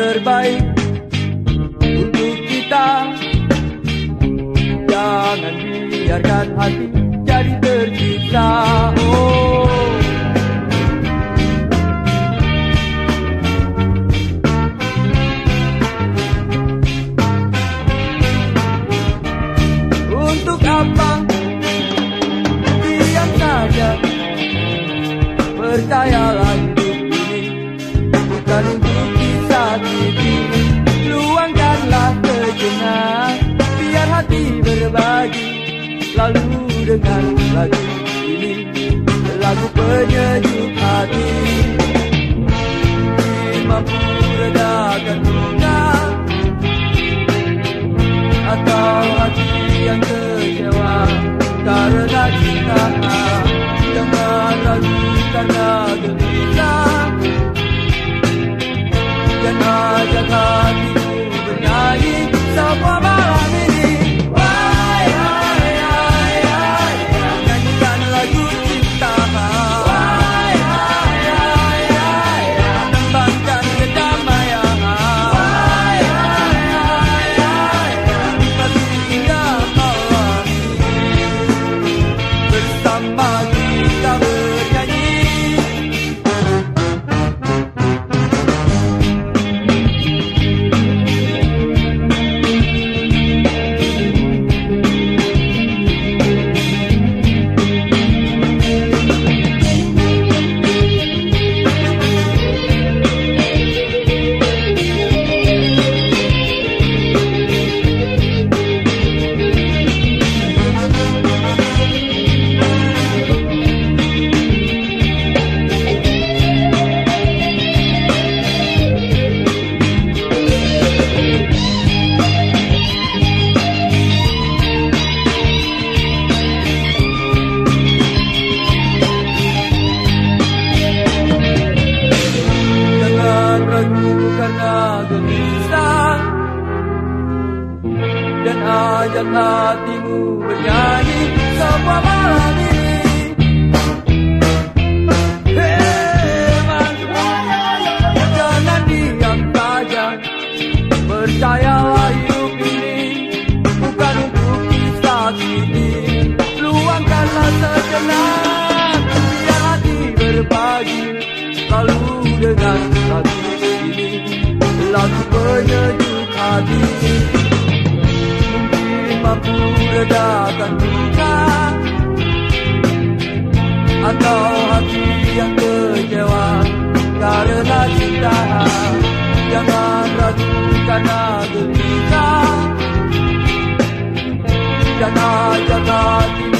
terbaik untuk kita. Jangan biarkan hati jadi tersiksa Oh. Untuk apa? Diam saja. Percayalah Lalu dengar lagu ini. Lagu penyejuk hati. Mampu redakan luka Atau hati yang kecewa Karena cinta Jangan ragu karena gelisah Dan ajak Dan ajak hatimu bernyanyi semua malam ini Percayalah hidup ini Bukan untuk disakiti Luangkanlah sejenak Biar hati berbagi. Lalu dengan lagu ini Lagu penyejuk hati Mungkin mampu redakan luka Atau hati yang kecewa Karena cinta Jangan ragu karena gelisah Dan ajak hatimu bernyanyi